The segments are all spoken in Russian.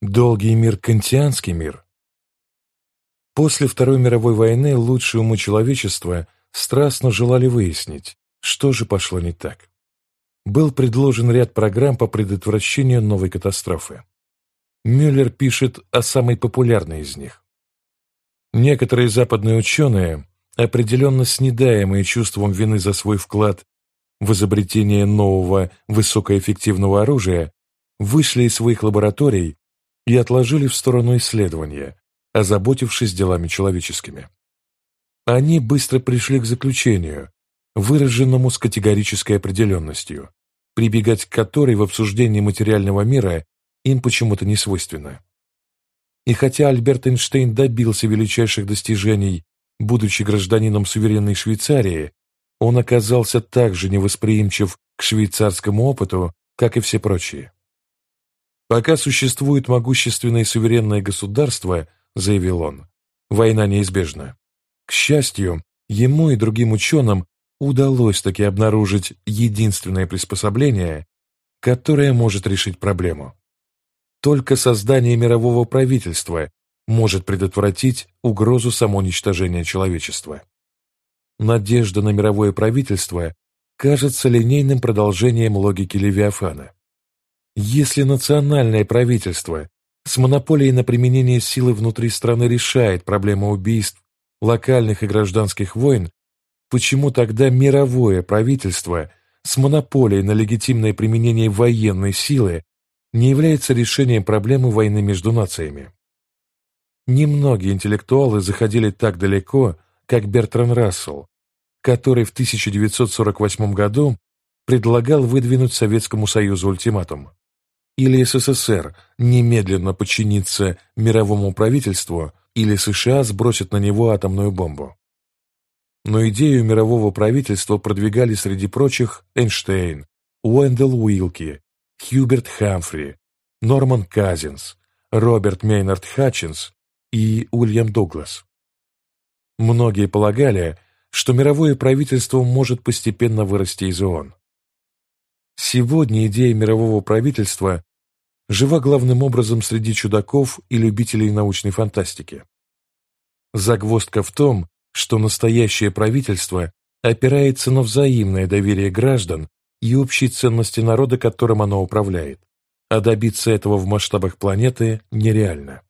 Долгий мир – кантианский мир. После Второй мировой войны лучшие умы человечества страстно желали выяснить, что же пошло не так. Был предложен ряд программ по предотвращению новой катастрофы. Мюллер пишет о самой популярной из них. Некоторые западные ученые, определенно снедаемые чувством вины за свой вклад в изобретение нового высокоэффективного оружия, вышли из своих лабораторий и отложили в сторону исследования, озаботившись делами человеческими. Они быстро пришли к заключению, выраженному с категорической определенностью, прибегать к которой в обсуждении материального мира им почему-то не свойственно. И хотя Альберт Эйнштейн добился величайших достижений, будучи гражданином суверенной Швейцарии, он оказался так же невосприимчив к швейцарскому опыту, как и все прочие. «Пока существует могущественное и суверенное государство, — заявил он, — война неизбежна. К счастью, ему и другим ученым удалось таки обнаружить единственное приспособление, которое может решить проблему. Только создание мирового правительства может предотвратить угрозу самоуничтожения человечества. Надежда на мировое правительство кажется линейным продолжением логики Левиафана. Если национальное правительство с монополией на применение силы внутри страны решает проблему убийств, локальных и гражданских войн, почему тогда мировое правительство с монополией на легитимное применение военной силы не является решением проблемы войны между нациями? Немногие интеллектуалы заходили так далеко, как Бертран Рассел, который в 1948 году предлагал выдвинуть Советскому Союзу ультиматум или СССР немедленно подчинится мировому правительству, или США сбросят на него атомную бомбу. Но идею мирового правительства продвигали среди прочих Эйнштейн, Уэндell Уилки, Хьюберт Хамфри, Норман Казинс, Роберт Мейнард Хатчинс и Уильям Дуглас. Многие полагали, что мировое правительство может постепенно вырасти из ООН. Сегодня идея мирового правительства жива главным образом среди чудаков и любителей научной фантастики. Загвоздка в том, что настоящее правительство опирается на взаимное доверие граждан и общие ценности народа, которым оно управляет, а добиться этого в масштабах планеты нереально.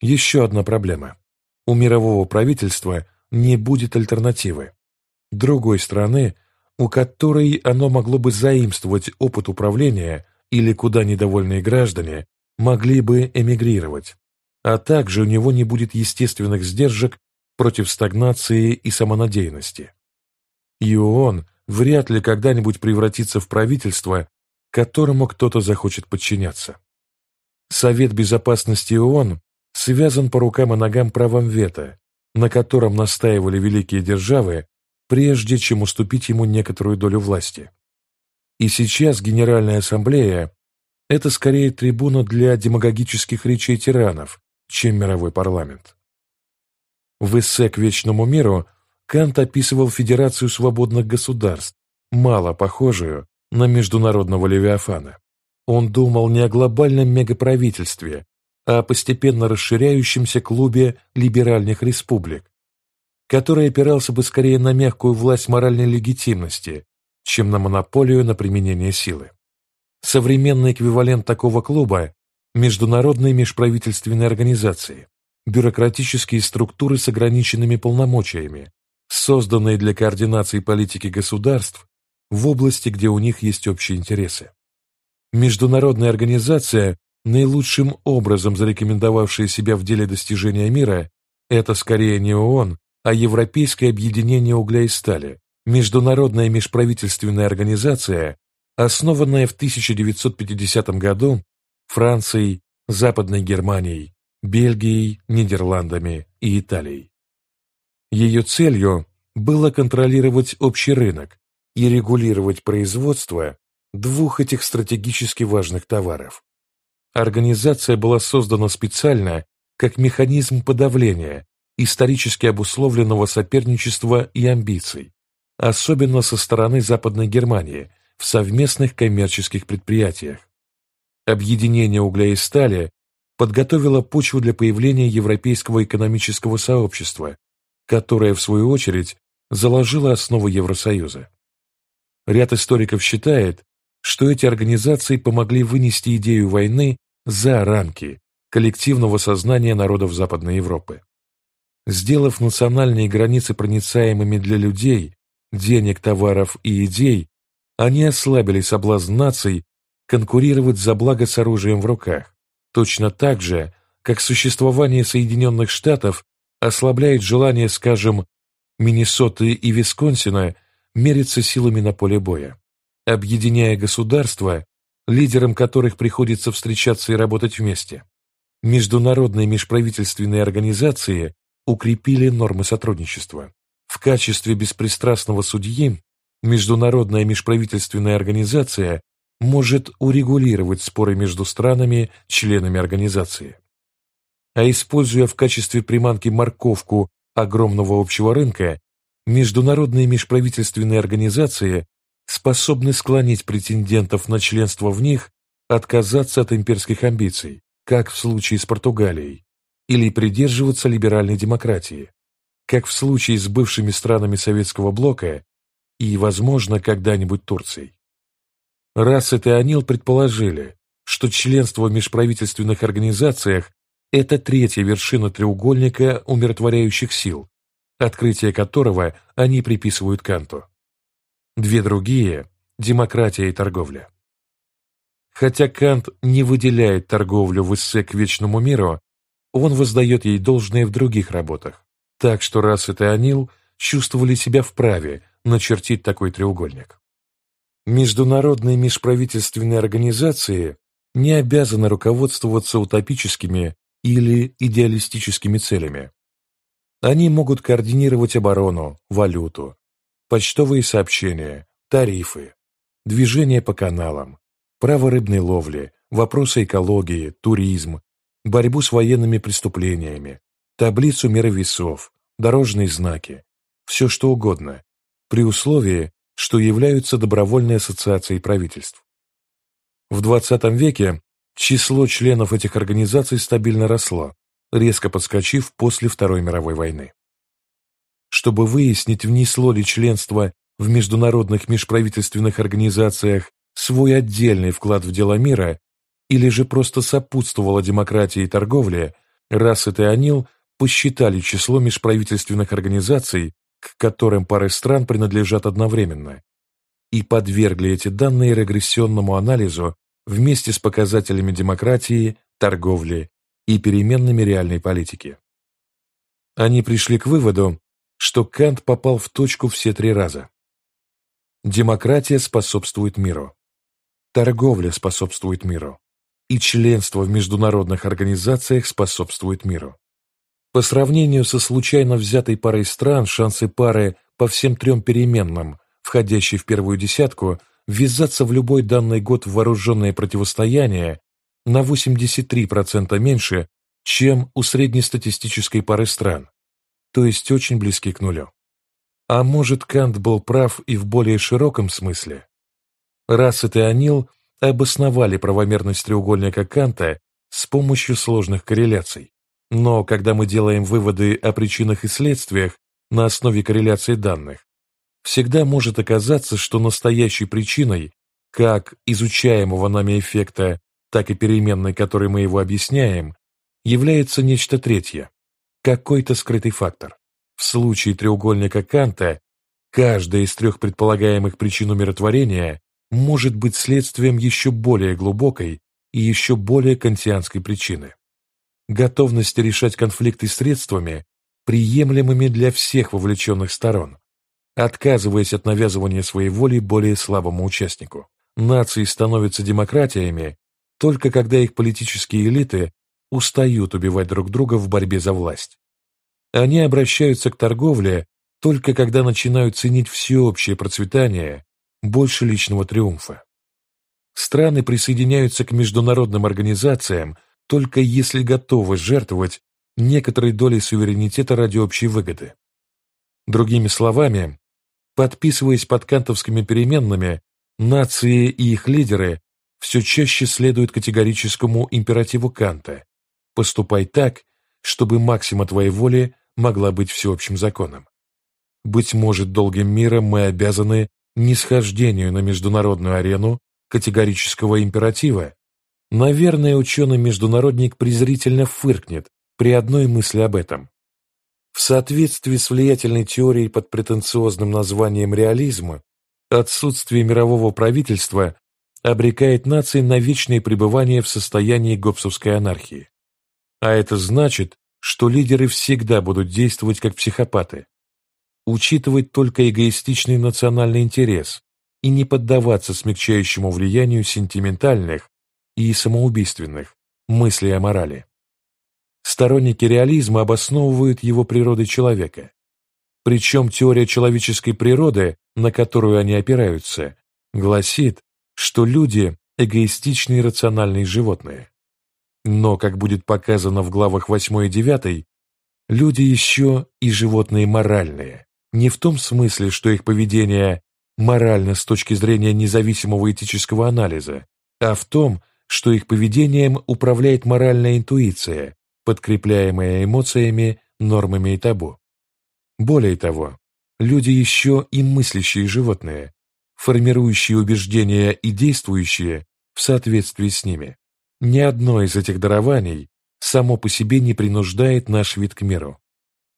Еще одна проблема. У мирового правительства не будет альтернативы. Другой страны, у которой оно могло бы заимствовать опыт управления или куда недовольные граждане могли бы эмигрировать, а также у него не будет естественных сдержек против стагнации и самонадеянности. И ООН вряд ли когда-нибудь превратится в правительство, которому кто-то захочет подчиняться. Совет Безопасности ООН связан по рукам и ногам правом вето, на котором настаивали великие державы, прежде чем уступить ему некоторую долю власти. И сейчас Генеральная Ассамблея – это скорее трибуна для демагогических речей тиранов, чем мировой парламент. В эссе к вечному миру Кант описывал Федерацию свободных государств, мало похожую на международного Левиафана. Он думал не о глобальном мегаправительстве, а о постепенно расширяющемся клубе либеральных республик, который опирался бы скорее на мягкую власть моральной легитимности, чем на монополию на применение силы. Современный эквивалент такого клуба – международные межправительственные организации, бюрократические структуры с ограниченными полномочиями, созданные для координации политики государств в области, где у них есть общие интересы. Международная организация, наилучшим образом зарекомендовавшая себя в деле достижения мира, это скорее не ООН, а Европейское объединение угля и стали, международная межправительственная организация, основанная в 1950 году Францией, Западной Германией, Бельгией, Нидерландами и Италией. Ее целью было контролировать общий рынок и регулировать производство двух этих стратегически важных товаров. Организация была создана специально как механизм подавления исторически обусловленного соперничества и амбиций, особенно со стороны Западной Германии в совместных коммерческих предприятиях. Объединение угля и стали подготовила почву для появления Европейского экономического сообщества, которое, в свою очередь, заложило основу Евросоюза. Ряд историков считает, что эти организации помогли вынести идею войны за рамки коллективного сознания народов Западной Европы. Сделав национальные границы проницаемыми для людей, денег, товаров и идей, они ослабили соблазн наций конкурировать за благо с оружием в руках, точно так же, как существование Соединенных Штатов ослабляет желание, скажем, Миннесоты и Висконсина мериться силами на поле боя. Объединяя государства, лидерам которых приходится встречаться и работать вместе, международные межправительственные организации укрепили нормы сотрудничества. Качестве беспристрастного судьи Международная межправительственная организация может урегулировать споры между странами, членами организации. А используя в качестве приманки морковку огромного общего рынка, международные межправительственные организации способны склонить претендентов на членство в них отказаться от имперских амбиций, как в случае с Португалией, или придерживаться либеральной демократии, как в случае с бывшими странами Советского блока и, возможно, когда-нибудь Турцией. Рассет и Анил предположили, что членство в межправительственных организациях – это третья вершина треугольника умиротворяющих сил, открытие которого они приписывают Канту. Две другие – демократия и торговля. Хотя Кант не выделяет торговлю в эссе к вечному миру, он воздает ей должное в других работах, так что Рассет и Анил чувствовали себя вправе начертить такой треугольник. Международные межправительственные организации не обязаны руководствоваться утопическими или идеалистическими целями. Они могут координировать оборону, валюту, почтовые сообщения, тарифы, движение по каналам, право рыбной ловли, вопросы экологии, туризм, борьбу с военными преступлениями, таблицу мировесов, дорожные знаки, все что угодно, при условии, что являются добровольной ассоциацией правительств. В XX веке число членов этих организаций стабильно росло, резко подскочив после Второй мировой войны. Чтобы выяснить, внесло ли членство в международных межправительственных организациях свой отдельный вклад в дела мира или же просто сопутствовало демократии и торговле, Рассет и Анил посчитали число межправительственных организаций, к которым пары стран принадлежат одновременно, и подвергли эти данные регрессионному анализу вместе с показателями демократии, торговли и переменными реальной политики. Они пришли к выводу, что Кант попал в точку все три раза. Демократия способствует миру. Торговля способствует миру. И членство в международных организациях способствует миру. По сравнению со случайно взятой парой стран, шансы пары по всем трем переменным, входящей в первую десятку, ввязаться в любой данный год в вооруженное противостояние на 83% меньше, чем у среднестатистической пары стран, то есть очень близки к нулю. А может, Кант был прав и в более широком смысле? Рассет и Анил обосновали правомерность треугольника Канта с помощью сложных корреляций. Но когда мы делаем выводы о причинах и следствиях на основе корреляции данных, всегда может оказаться, что настоящей причиной как изучаемого нами эффекта, так и переменной, которой мы его объясняем, является нечто третье, какой-то скрытый фактор. В случае треугольника Канта каждая из трех предполагаемых причин умиротворения может быть следствием еще более глубокой и еще более кантианской причины готовности решать конфликты средствами, приемлемыми для всех вовлеченных сторон, отказываясь от навязывания своей воли более слабому участнику. Нации становятся демократиями только когда их политические элиты устают убивать друг друга в борьбе за власть. Они обращаются к торговле только когда начинают ценить всеобщее процветание больше личного триумфа. Страны присоединяются к международным организациям только если готовы жертвовать некоторой долей суверенитета ради общей выгоды. Другими словами, подписываясь под кантовскими переменными, нации и их лидеры все чаще следуют категорическому императиву Канта Поступай так, чтобы максима твоей воли могла быть всеобщим законом. Быть может, долгим миром мы обязаны нисхождению на международную арену категорического императива. Наверное, ученый-международник презрительно фыркнет при одной мысли об этом. В соответствии с влиятельной теорией под претенциозным названием реализма, отсутствие мирового правительства обрекает нации на вечное пребывание в состоянии гопсовской анархии. А это значит, что лидеры всегда будут действовать как психопаты, учитывать только эгоистичный национальный интерес и не поддаваться смягчающему влиянию сентиментальных и самоубийственных мыслей о морали. Сторонники реализма обосновывают его природой человека. Причем теория человеческой природы, на которую они опираются, гласит, что люди – эгоистичные рациональные животные. Но, как будет показано в главах 8 и 9, люди еще и животные моральные. Не в том смысле, что их поведение морально с точки зрения независимого этического анализа, а в том, что их поведением управляет моральная интуиция, подкрепляемая эмоциями, нормами и табу. Более того, люди еще и мыслящие животные, формирующие убеждения и действующие в соответствии с ними. Ни одно из этих дарований само по себе не принуждает наш вид к миру.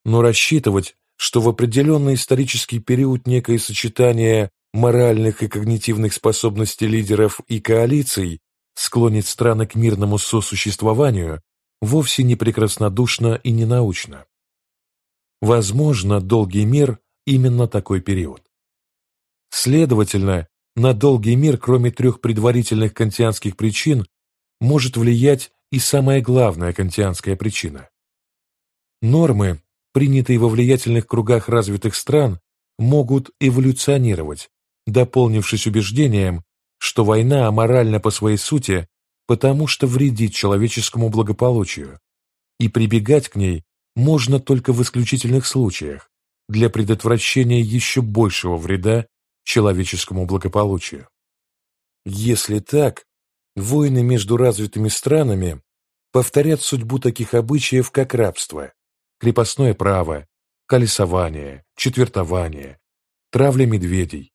Но рассчитывать, что в определенный исторический период некое сочетание моральных и когнитивных способностей лидеров и коалиций склонит страны к мирному сосуществованию, вовсе не прекраснодушно и ненаучно. Возможно, долгий мир – именно такой период. Следовательно, на долгий мир, кроме трех предварительных кантианских причин, может влиять и самая главная кантианская причина. Нормы, принятые во влиятельных кругах развитых стран, могут эволюционировать, дополнившись убеждением, что война аморальна по своей сути, потому что вредит человеческому благополучию, и прибегать к ней можно только в исключительных случаях для предотвращения еще большего вреда человеческому благополучию. Если так, войны между развитыми странами повторят судьбу таких обычаев, как рабство, крепостное право, колесование, четвертование, травля медведей,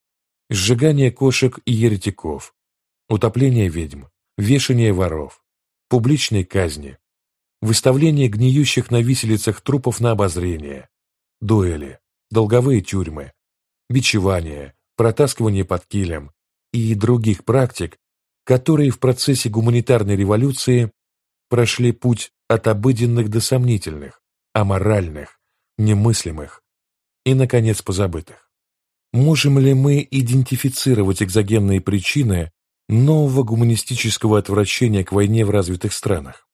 сжигание кошек и еретиков, утопление ведьм, вешание воров, публичные казни, выставление гниющих на виселицах трупов на обозрение, дуэли, долговые тюрьмы, бичевание, протаскивание под килем и других практик, которые в процессе гуманитарной революции прошли путь от обыденных до сомнительных, аморальных, немыслимых и, наконец, позабытых. Можем ли мы идентифицировать экзогенные причины нового гуманистического отвращения к войне в развитых странах?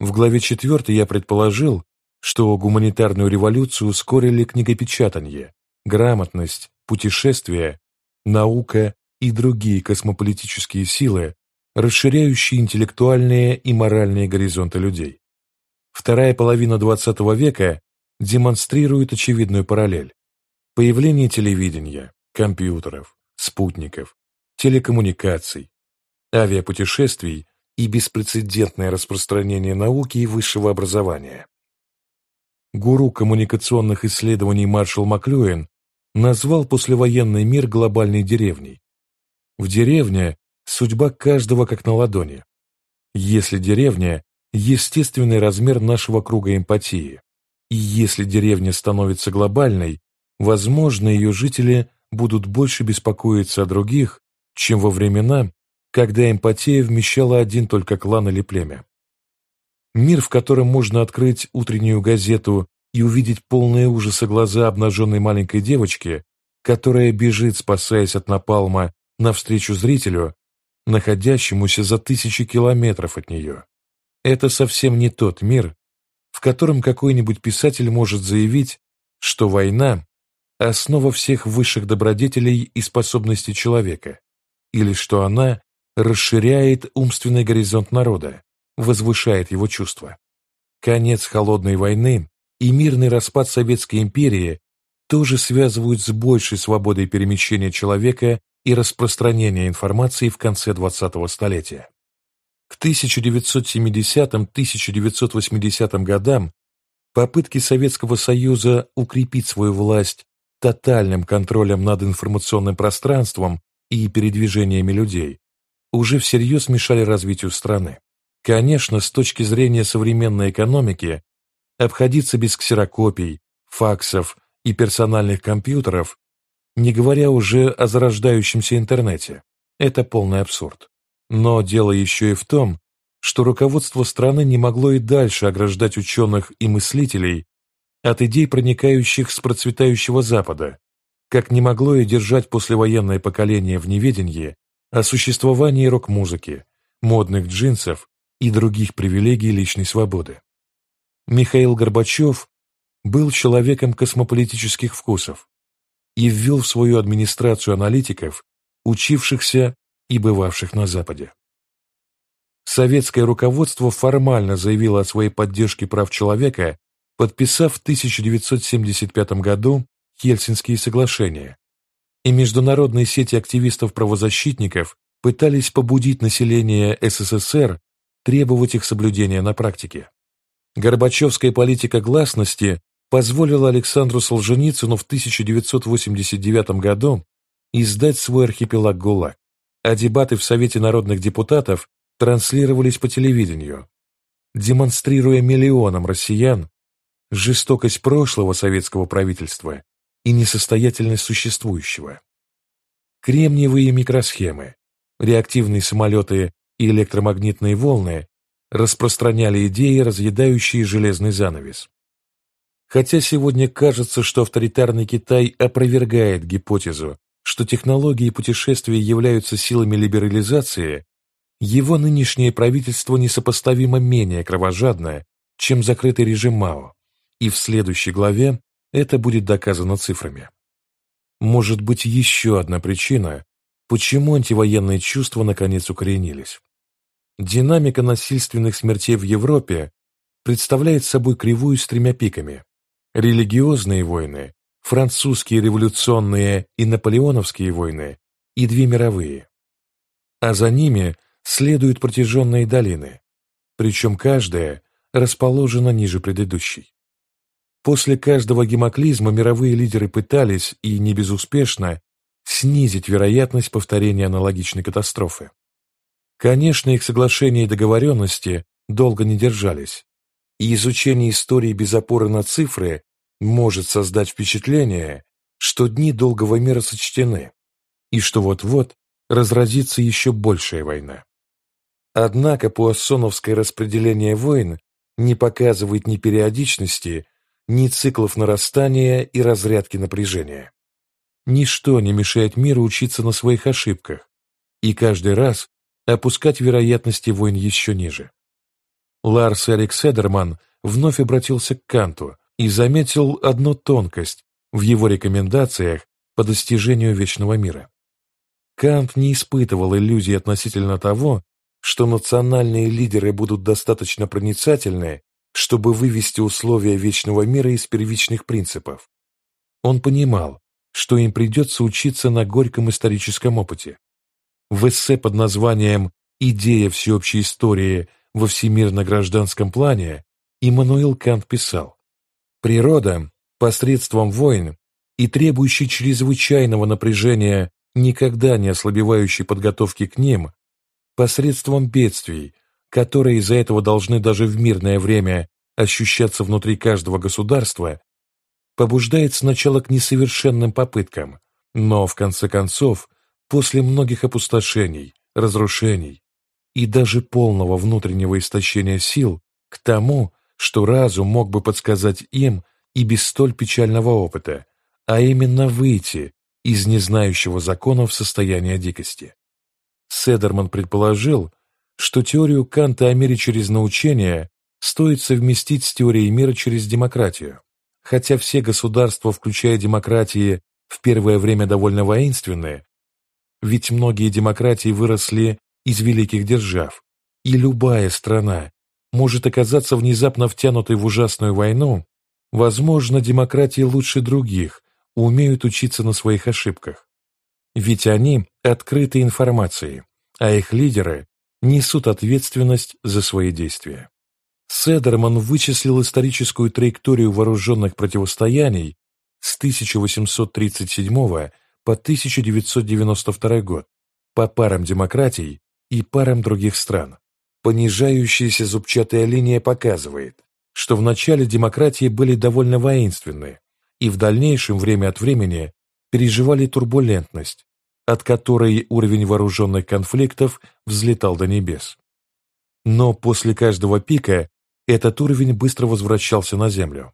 В главе 4 я предположил, что гуманитарную революцию ускорили книгопечатание, грамотность, путешествия, наука и другие космополитические силы, расширяющие интеллектуальные и моральные горизонты людей. Вторая половина XX века демонстрирует очевидную параллель. Появление телевидения, компьютеров, спутников, телекоммуникаций, авиапутешествий и беспрецедентное распространение науки и высшего образования. Гуру коммуникационных исследований Маршал Маклюэн назвал послевоенный мир глобальной деревней. В деревне судьба каждого как на ладони. Если деревня – естественный размер нашего круга эмпатии, и если деревня становится глобальной, возможно, ее жители будут больше беспокоиться о других, чем во времена, когда эмпатия вмещала один только клан или племя. Мир, в котором можно открыть утреннюю газету и увидеть полные ужаса глаза обнаженной маленькой девочки, которая бежит, спасаясь от напалма, навстречу зрителю, находящемуся за тысячи километров от нее. Это совсем не тот мир, в котором какой-нибудь писатель может заявить, что война – основа всех высших добродетелей и способностей человека, или что она расширяет умственный горизонт народа, возвышает его чувства. Конец холодной войны и мирный распад Советской империи тоже связывают с большей свободой перемещения человека и распространения информации в конце 20-го столетия. К 1970-1980 годам попытки Советского Союза укрепить свою власть тотальным контролем над информационным пространством и передвижениями людей уже всерьез мешали развитию страны. Конечно, с точки зрения современной экономики, обходиться без ксерокопий, факсов и персональных компьютеров, не говоря уже о зарождающемся интернете, это полный абсурд. Но дело еще и в том, что руководство страны не могло и дальше ограждать ученых и мыслителей от идей, проникающих с процветающего Запада, как не могло и держать послевоенное поколение в неведении о существовании рок-музыки, модных джинсов и других привилегий личной свободы. Михаил Горбачев был человеком космополитических вкусов и ввел в свою администрацию аналитиков, учившихся и бывавших на Западе. Советское руководство формально заявило о своей поддержке прав человека, подписав в 1975 году Хельсинские соглашения, и международные сети активистов-правозащитников пытались побудить население СССР требовать их соблюдения на практике. Горбачевская политика гласности позволила Александру Солженицыну в 1989 году издать свой архипелаг ГУЛАГ, а дебаты в Совете народных депутатов транслировались по телевидению, демонстрируя миллионам россиян жестокость прошлого советского правительства и несостоятельность существующего. Кремниевые микросхемы, реактивные самолеты и электромагнитные волны распространяли идеи, разъедающие железный занавес. Хотя сегодня кажется, что авторитарный Китай опровергает гипотезу, что технологии путешествия являются силами либерализации, его нынешнее правительство несопоставимо менее кровожадное, чем закрытый режим Мао, и в следующей главе это будет доказано цифрами. Может быть еще одна причина, почему антивоенные чувства наконец укоренились. Динамика насильственных смертей в Европе представляет собой кривую с тремя пиками. Религиозные войны, французские революционные и наполеоновские войны и две мировые. А за ними следуют протяженные долины, причем каждая расположена ниже предыдущей. После каждого гемоклизма мировые лидеры пытались, и не безуспешно, снизить вероятность повторения аналогичной катастрофы. Конечно, их соглашения и договоренности долго не держались, и изучение истории без опоры на цифры может создать впечатление, что дни долгого мира сочтены, и что вот-вот разразится еще большая война. Однако пуассоновское распределение войн не показывает ни периодичности, ни циклов нарастания и разрядки напряжения. Ничто не мешает миру учиться на своих ошибках и каждый раз опускать вероятности войн еще ниже. Ларс Эрик Седерман вновь обратился к Канту и заметил одну тонкость в его рекомендациях по достижению вечного мира. Кант не испытывал иллюзий относительно того, что национальные лидеры будут достаточно проницательны чтобы вывести условия вечного мира из первичных принципов. Он понимал, что им придется учиться на горьком историческом опыте. В эссе под названием «Идея всеобщей истории во всемирно-гражданском плане» Иммануил Кант писал «Природа посредством войн и требующей чрезвычайного напряжения никогда не ослабевающей подготовки к ним, посредством бедствий, которые из-за этого должны даже в мирное время ощущаться внутри каждого государства, побуждает сначала к несовершенным попыткам, но, в конце концов, после многих опустошений, разрушений и даже полного внутреннего истощения сил, к тому, что разум мог бы подсказать им и без столь печального опыта, а именно выйти из незнающего законов состояния дикости. Седерман предположил, что теорию Канта о мире через научение стоит совместить с теорией мира через демократию. Хотя все государства, включая демократии, в первое время довольно воинственные, ведь многие демократии выросли из великих держав, и любая страна может оказаться внезапно втянутой в ужасную войну, возможно, демократии лучше других умеют учиться на своих ошибках. Ведь они открыты информацией, а их лидеры несут ответственность за свои действия. Седерман вычислил историческую траекторию вооруженных противостояний с 1837 по 1992 год по парам демократий и парам других стран. Понижающаяся зубчатая линия показывает, что в начале демократии были довольно воинственны и в дальнейшем время от времени переживали турбулентность, от которой уровень вооруженных конфликтов взлетал до небес. Но после каждого пика этот уровень быстро возвращался на землю.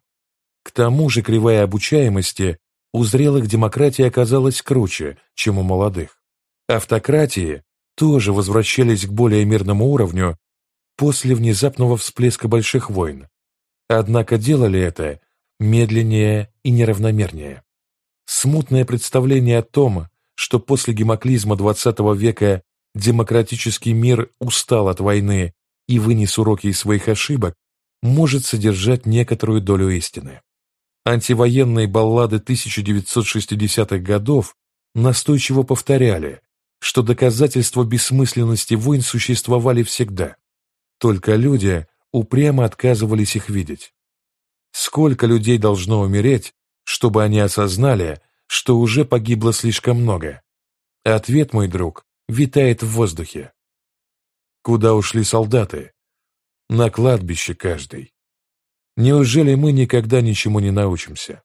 К тому же кривая обучаемости у зрелых демократий оказалась круче, чем у молодых. Автократии тоже возвращались к более мирному уровню после внезапного всплеска больших войн, однако делали это медленнее и неравномернее. Смутное представление о том, что после гемоклизма XX века демократический мир устал от войны и вынес уроки из своих ошибок, может содержать некоторую долю истины. Антивоенные баллады 1960-х годов настойчиво повторяли, что доказательства бессмысленности войн существовали всегда, только люди упрямо отказывались их видеть. Сколько людей должно умереть, чтобы они осознали, что уже погибло слишком много? Ответ, мой друг, витает в воздухе. Куда ушли солдаты? На кладбище каждый. Неужели мы никогда ничему не научимся?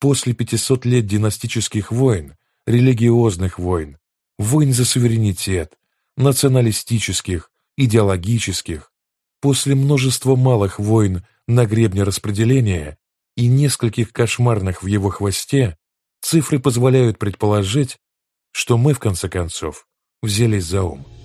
После 500 лет династических войн, религиозных войн, войн за суверенитет, националистических, идеологических, после множества малых войн на гребне распределения и нескольких кошмарных в его хвосте, цифры позволяют предположить, что мы, в конце концов, взялись за ум.